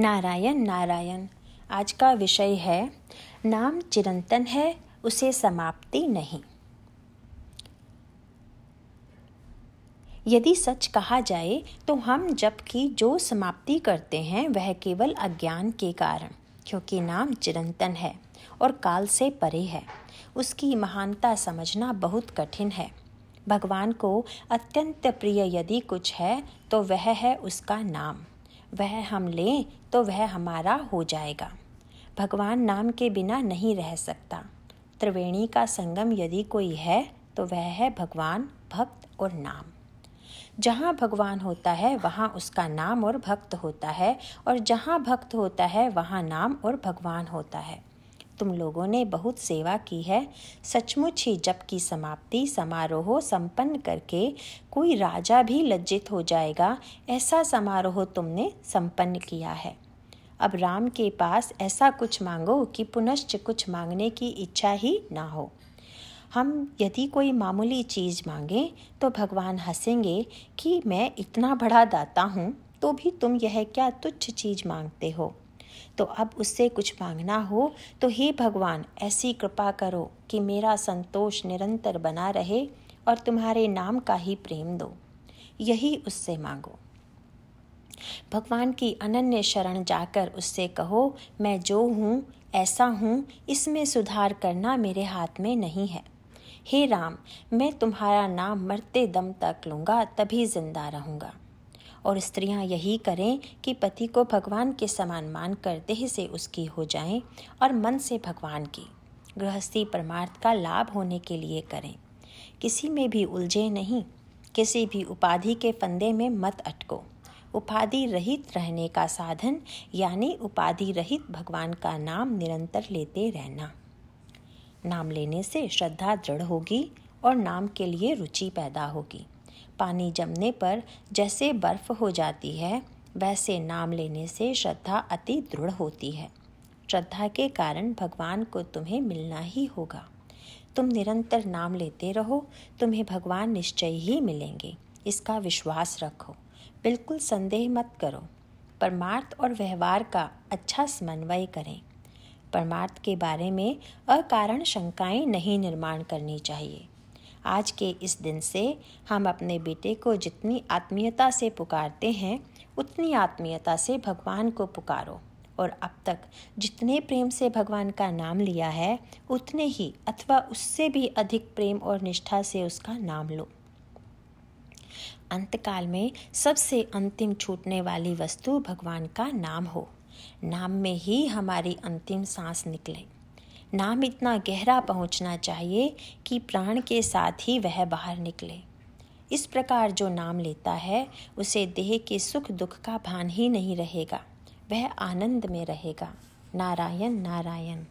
नारायण नारायण। आज का विषय है, नाम चिरंतन है, उसे समाप्ति नहीं। यदि सच कहा जाए तो हम जब की जो समाप्ति करते हैं, वह केवल अज्ञान के कारण, क्योंकि नाम चिरंतन है और काल से परे है। उसकी महानता समझना बहुत कठिन है। भगवान को अत्यंत प्रिय यदि कुछ है तो वह है उसका नाम। वह हम लें तो वह हमारा हो जाएगा। भगवान नाम के बिना नहीं रह सकता। त्रिवेणी का संगम यदि कोई है तो वह है भगवान, भक्त और नाम। जहाँ भगवान होता है, वहाँ उसका नाम और भक्त होता है, और जहाँ भक्त होता है, वहाँ नाम और भगवान होता है। तुम लोगों ने बहुत सेवा की है। सचमुच ही जब की समाप्ति समारोह संपन्न करके कोई राजा भी लज्जित हो जाएगा, ऐसा समारोह तुमने संपन्न किया है। अब राम के पास ऐसा कुछ मांगो कि पुनश्च कुछ मांगने की इच्छा ही ना हो। हम यदि कोई मामूली चीज़ मांगे तो भगवान हंसेंगे कि मैं इतना बड़ा दाता हूँ तो भी तुम यह क्या तुच्छ चीज़ मांगते हो? तो अब उससे कुछ मांगना हो तो हे भगवान, ऐसी कृपा करो कि मेरा संतोष निरंतर बना रहे और तुम्हारे नाम का ही प्रेम दो। यही उससे मांगो। भगवान की अनन्य शरण जाकर उससे कहो, मैं जो हूँ, ऐसा हूँ, इसमें सुधार करना मेरे हाथ में नहीं है। हे राम, मैं तुम्हारा नाम मरते दम तक लूँगा, तभी ज़िंदा रहूँगा। और स्त्रियाँ यही करें कि पति को भगवान के समान मानकर देह से उसकी हो जाएँ और मन से भगवान की। गृहस्थी परमार्थ का लाभ होने के लिए करें। किसी में भी उलझे नहीं, किसी भी उपाधि के फंदे में मत अटको। उपाधि रहित रहने का साधन, यानी उपाधि रहित भगवान का नाम निरंतर लेते रहना। नाम लेने से श्रद्धा दृढ़ होगी और नाम के लिए रुचि पैदा होगी। पानी जमने पर जैसे बर्फ़ हो जाती है, वैसे नाम लेने से श्रद्धा अति दृढ़ होती है। श्रद्धा के कारण भगवान को तुम्हें मिलना ही होगा। तुम निरंतर नाम लेते रहो, तुम्हें भगवान निश्चय ही मिलेंगे। इसका विश्वास रखो, बिल्कुल संदेह मत करो। परमार्थ और व्यवहार का अच्छा समन्वय करें। परमार्थ के बारे में अकारण शंकाएँ नहीं निर्माण करनी चाहिए। आज के इस दिन से हम अपने बेटे को जितनी आत्मीयता से पुकारते हैं, उतनी आत्मीयता से भगवान को पुकारो। और अब तक जितने प्रेम से भगवान का नाम लिया है, उतने ही अथवा उससे भी अधिक प्रेम और निष्ठा से उसका नाम लो। अंतकाल में सबसे अंतिम छूटने वाली वस्तु भगवान का नाम हो। नाम में ही हमारी अंतिम सांस निकले। नाम इतना गहरा पहुँचना चाहिए कि प्राण के साथ ही वह बाहर निकले। इस प्रकार जो नाम लेता है, उसे देह के सुख दुख का भान ही नहीं रहेगा। वह आनंद में रहेगा। नारायण नारायण।